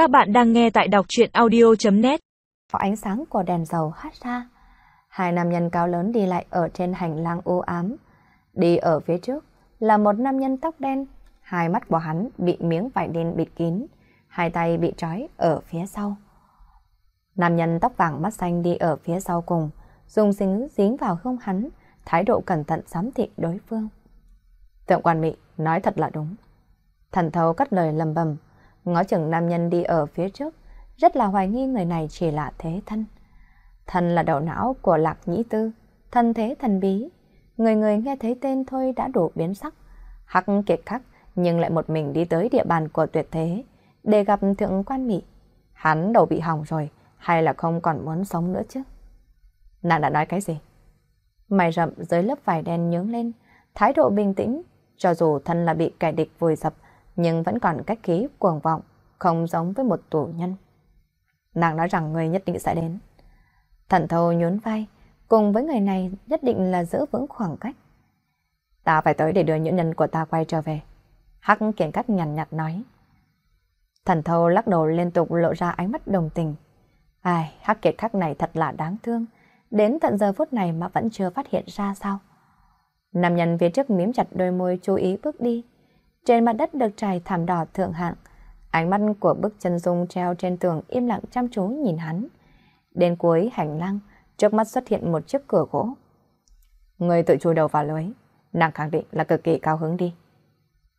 Các bạn đang nghe tại đọc truyện audio.net Ánh sáng của đèn dầu hát ra. Hai nam nhân cao lớn đi lại ở trên hành lang u ám. Đi ở phía trước là một nam nhân tóc đen. Hai mắt của hắn bị miếng vải đen bịt kín. Hai tay bị trói ở phía sau. Nam nhân tóc vàng mắt xanh đi ở phía sau cùng. Dùng dính dính vào hông hắn. Thái độ cẩn thận giám thị đối phương. Tượng quan mị nói thật là đúng. Thần thấu cất lời lầm bầm ngó chừng nam nhân đi ở phía trước, rất là hoài nghi người này chỉ là thế thân. Thân là đầu não của lạc nhĩ tư, thân thế thần bí. Người người nghe thấy tên thôi đã đủ biến sắc. Hắc kiệt khắc nhưng lại một mình đi tới địa bàn của tuyệt thế để gặp thượng quan mỹ. Hắn đầu bị hỏng rồi, hay là không còn muốn sống nữa chứ? Nàng đã nói cái gì? Mày rậm dưới lớp vải đen nhướng lên, thái độ bình tĩnh, cho dù thân là bị kẻ địch vùi dập, nhưng vẫn còn cách khí cuồng vọng, không giống với một tù nhân. Nàng nói rằng người nhất định sẽ đến. Thần thâu nhún vai, cùng với người này nhất định là giữ vững khoảng cách. Ta phải tới để đưa những nhân của ta quay trở về. Hắc kiện cắt nhằn nhạt nói. Thần thâu lắc đầu liên tục lộ ra ánh mắt đồng tình. Ai, hắc kiệt khắc này thật là đáng thương. Đến tận giờ phút này mà vẫn chưa phát hiện ra sao. Nam nhân phía trước miếm chặt đôi môi chú ý bước đi. Trên mặt đất được trải thảm đỏ thượng hạng. Ánh mắt của bức chân dung treo trên tường im lặng chăm chú nhìn hắn. Đến cuối hành lang, trước mắt xuất hiện một chiếc cửa gỗ. Người tự chui đầu vào lưới, nàng khẳng định là cực kỳ cao hứng đi.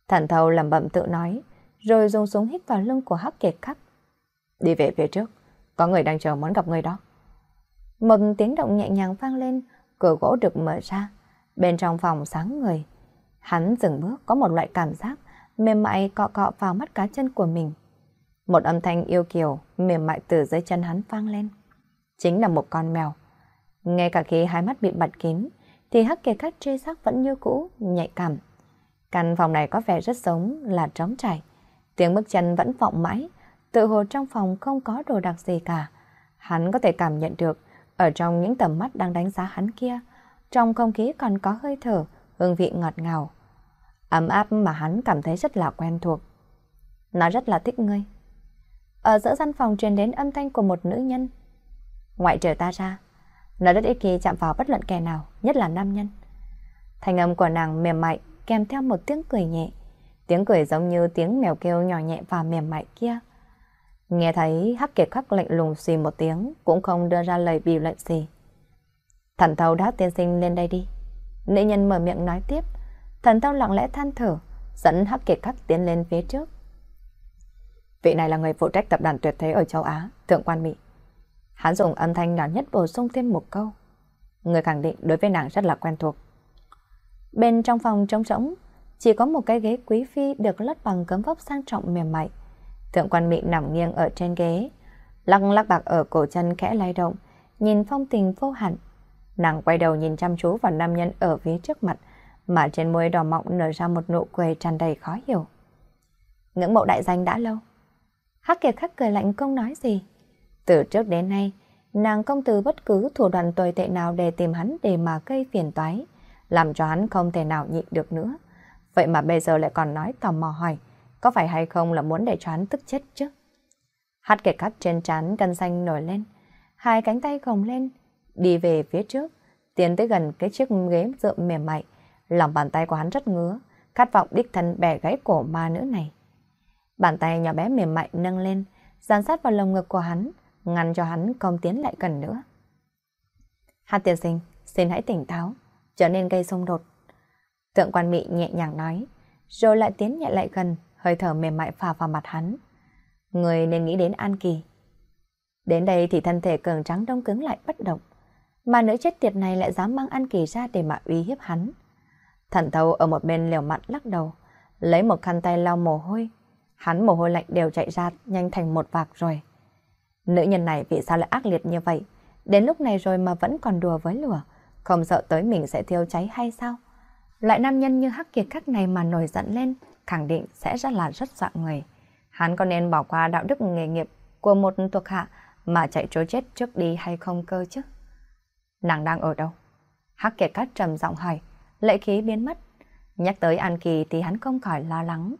Thần thầu lẩm bẩm tự nói, rồi dùng súng hít vào lưng của Hắc Kiệt Khắc. Đi về phía trước, có người đang chờ muốn gặp người đó. Một tiếng động nhẹ nhàng vang lên, cửa gỗ được mở ra. Bên trong phòng sáng người, Hắn dừng bước có một loại cảm giác mềm mại cọ cọ vào mắt cá chân của mình. Một âm thanh yêu kiều, mềm mại từ dưới chân hắn vang lên. Chính là một con mèo. Ngay cả khi hai mắt bị bật kín, thì hắc kề cắt trê sắc vẫn như cũ, nhạy cảm. Căn phòng này có vẻ rất giống là trống trải. Tiếng bước chân vẫn vọng mãi, tự hồ trong phòng không có đồ đặc gì cả. Hắn có thể cảm nhận được, ở trong những tầm mắt đang đánh giá hắn kia, trong không khí còn có hơi thở, hương vị ngọt ngào. Ấm áp mà hắn cảm thấy rất là quen thuộc. Nó rất là thích ngươi. Ở giữa gian phòng truyền đến âm thanh của một nữ nhân. Ngoại trừ ta ra, nó rất ít khi chạm vào bất luận kẻ nào, nhất là nam nhân. Thanh âm của nàng mềm mại kèm theo một tiếng cười nhẹ. Tiếng cười giống như tiếng mèo kêu nhỏ nhẹ và mềm mại kia. Nghe thấy Hắc Kiệt khắc lạnh lùng xì một tiếng, cũng không đưa ra lời biểu lệnh gì. Thần thâu đã tiên sinh lên đây đi. Nữ nhân mở miệng nói tiếp, thần tao lặng lẽ than thở, dẫn Hắc Kiệt Khắc tiến lên phía trước. Vị này là người phụ trách tập đoàn tuyệt thế ở châu Á, Thượng Quan Mỹ. Hắn dùng âm thanh nhỏ nhất bổ sung thêm một câu. Người khẳng định đối với nàng rất là quen thuộc. Bên trong phòng trống rỗng, chỉ có một cái ghế quý phi được lót bằng cấm vóc sang trọng mềm mại. Thượng quan Mỹ nằm nghiêng ở trên ghế, lắc lắc bạc ở cổ chân khẽ lay động, nhìn phong tình vô hạn, Nàng quay đầu nhìn chăm chú vào nam nhân ở phía trước mặt, mà trên môi đỏ mọng nở ra một nụ cười tràn đầy khó hiểu. Ngưỡng mộ đại danh đã lâu. Hắc kiệt khắc cười lạnh không nói gì. Từ trước đến nay, nàng công từ bất cứ thủ đoạn tồi tệ nào để tìm hắn để mà gây phiền toái, làm cho hắn không thể nào nhịn được nữa. Vậy mà bây giờ lại còn nói tò mò hỏi, có phải hay không là muốn để cho hắn tức chết chứ? Hắc kiệt khắc trên trán gân xanh nổi lên, hai cánh tay gồng lên, đi về phía trước, tiến tới gần cái chiếc ghế dựa mềm mại. Lòng bàn tay của hắn rất ngứa, khát vọng đích thân bẻ gãy cổ ma nữ này. Bàn tay nhỏ bé mềm mại nâng lên, dán sát vào lồng ngực của hắn, ngăn cho hắn không tiến lại gần nữa. Hát tiên sinh, xin hãy tỉnh táo, trở nên gây xung đột. Tượng quan mị nhẹ nhàng nói, rồi lại tiến nhẹ lại gần, hơi thở mềm mại phà vào mặt hắn. Người nên nghĩ đến An Kỳ. Đến đây thì thân thể cường trắng đông cứng lại bất động mà nữ chết tiệt này lại dám mang An Kỳ ra để mà uy hiếp hắn. Thần thâu ở một bên liều mặn lắc đầu, lấy một khăn tay lau mồ hôi. Hắn mồ hôi lạnh đều chạy ra nhanh thành một vạc rồi. Nữ nhân này vì sao lại ác liệt như vậy? Đến lúc này rồi mà vẫn còn đùa với lửa, không sợ tới mình sẽ thiêu cháy hay sao? Loại nam nhân như hắc kiệt khắc này mà nổi giận lên, khẳng định sẽ rất là rất dọa người. Hắn có nên bỏ qua đạo đức nghề nghiệp của một thuộc hạ mà chạy trốn chết trước đi hay không cơ chứ? Nàng đang ở đâu? Hắc kiệt cát trầm giọng hỏi, lệ khí biến mất. Nhắc tới An Kỳ thì hắn không khỏi lo lắng.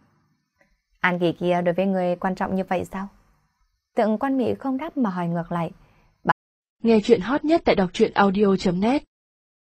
An Kỳ kia đối với người quan trọng như vậy sao? Tượng quan mỹ không đáp mà hỏi ngược lại. Nghe chuyện hot nhất tại đọc truyện audio.net